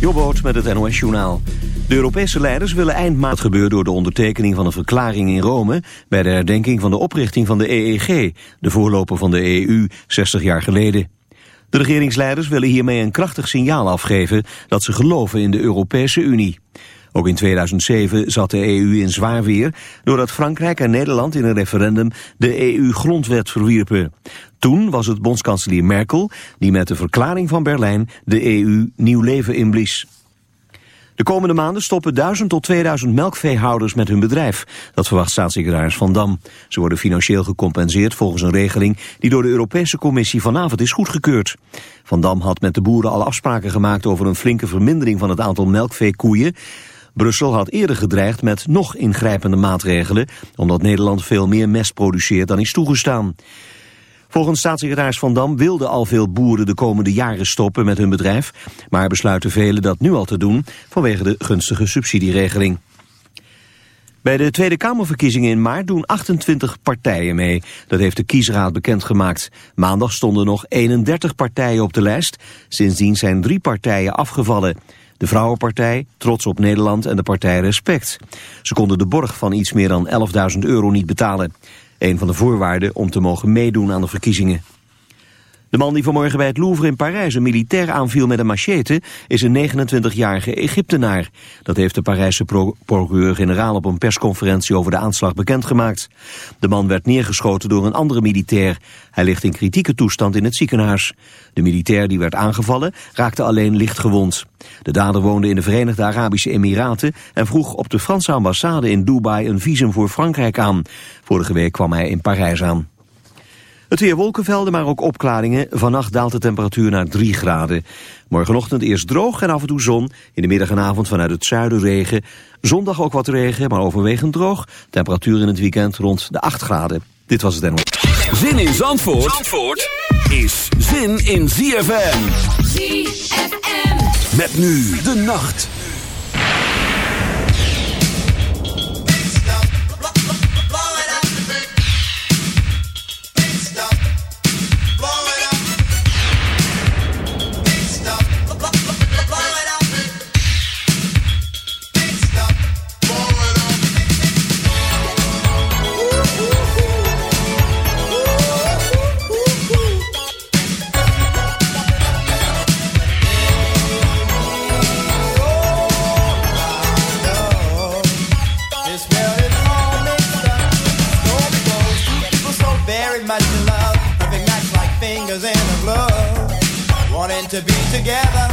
Jobboot met het NOS-journaal. De Europese leiders willen eind maand gebeuren door de ondertekening van een verklaring in Rome... bij de herdenking van de oprichting van de EEG, de voorloper van de EU, 60 jaar geleden. De regeringsleiders willen hiermee een krachtig signaal afgeven dat ze geloven in de Europese Unie. Ook in 2007 zat de EU in zwaar weer doordat Frankrijk en Nederland in een referendum de EU-grondwet verwierpen. Toen was het bondskanselier Merkel die met de verklaring van Berlijn de EU nieuw leven inblies. De komende maanden stoppen 1000 tot 2000 melkveehouders met hun bedrijf. Dat verwacht staatssecretaris Van Dam. Ze worden financieel gecompenseerd volgens een regeling die door de Europese Commissie vanavond is goedgekeurd. Van Dam had met de boeren al afspraken gemaakt over een flinke vermindering van het aantal melkveekoeien. Brussel had eerder gedreigd met nog ingrijpende maatregelen, omdat Nederland veel meer mest produceert dan is toegestaan. Volgens staatssecretaris Van Dam wilden al veel boeren de komende jaren stoppen met hun bedrijf, maar besluiten velen dat nu al te doen vanwege de gunstige subsidieregeling. Bij de Tweede Kamerverkiezingen in maart doen 28 partijen mee. Dat heeft de kiesraad bekendgemaakt. Maandag stonden nog 31 partijen op de lijst. Sindsdien zijn drie partijen afgevallen. De Vrouwenpartij, Trots op Nederland en de partij Respect. Ze konden de borg van iets meer dan 11.000 euro niet betalen. Een van de voorwaarden om te mogen meedoen aan de verkiezingen. De man die vanmorgen bij het Louvre in Parijs een militair aanviel met een machete is een 29-jarige Egyptenaar. Dat heeft de Parijse procureur-generaal op een persconferentie over de aanslag bekendgemaakt. De man werd neergeschoten door een andere militair. Hij ligt in kritieke toestand in het ziekenhuis. De militair die werd aangevallen raakte alleen licht gewond. De dader woonde in de Verenigde Arabische Emiraten en vroeg op de Franse ambassade in Dubai een visum voor Frankrijk aan. Vorige week kwam hij in Parijs aan. Het weer wolkenvelden, maar ook opklaringen. Vannacht daalt de temperatuur naar 3 graden. Morgenochtend eerst droog en af en toe zon. In de middag en avond vanuit het zuiden regen. Zondag ook wat regen, maar overwegend droog. Temperatuur in het weekend rond de 8 graden. Dit was het en. Zin in Zandvoort, Zandvoort is zin in ZFM. ZFM. Met nu de nacht. Together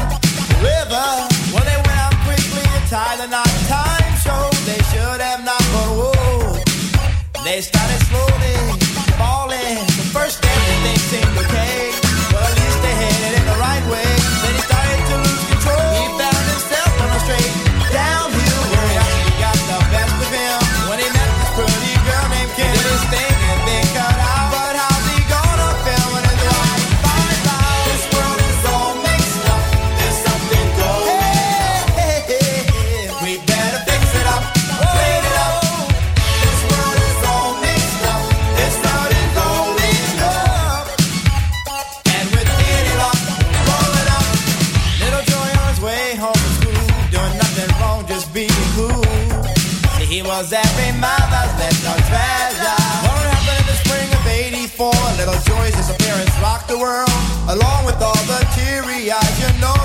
Was every mother's little treasure. What happened in the spring of '84? Little Joy's disappearance rocked the world, along with all the teary eyes. You know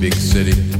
big city.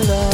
Love.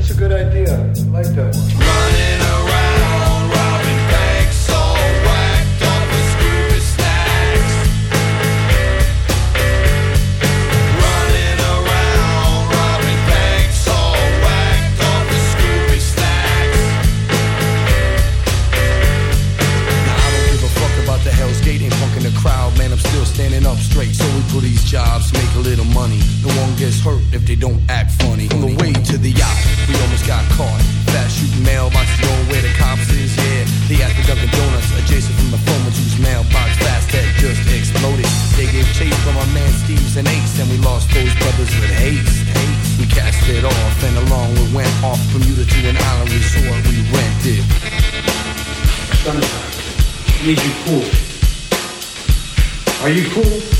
That's a good idea. I like that one. Running around, robbing banks, all whacked off with Scooby snacks. Running around, robbing banks, all whacked off with Scooby snacks. Now I don't give a fuck about the Hell's Gate, ain't punking the crowd, man. I'm still standing up straight. So we put these jobs, make a little money. No one gets hurt if they don't act funny. On the way to the yacht, we almost got caught. Fast shooting mailboxes, going where the cops is, yeah. They at the Dunkin' Donuts, adjacent from the phone whose mailbox fast had just exploded. They gave chase from our man Steve's and Ace, and we lost those brothers with haste. haste. We cast it off, and along we went off Bermuda to an island resort we rented. I need you cool. Are you cool?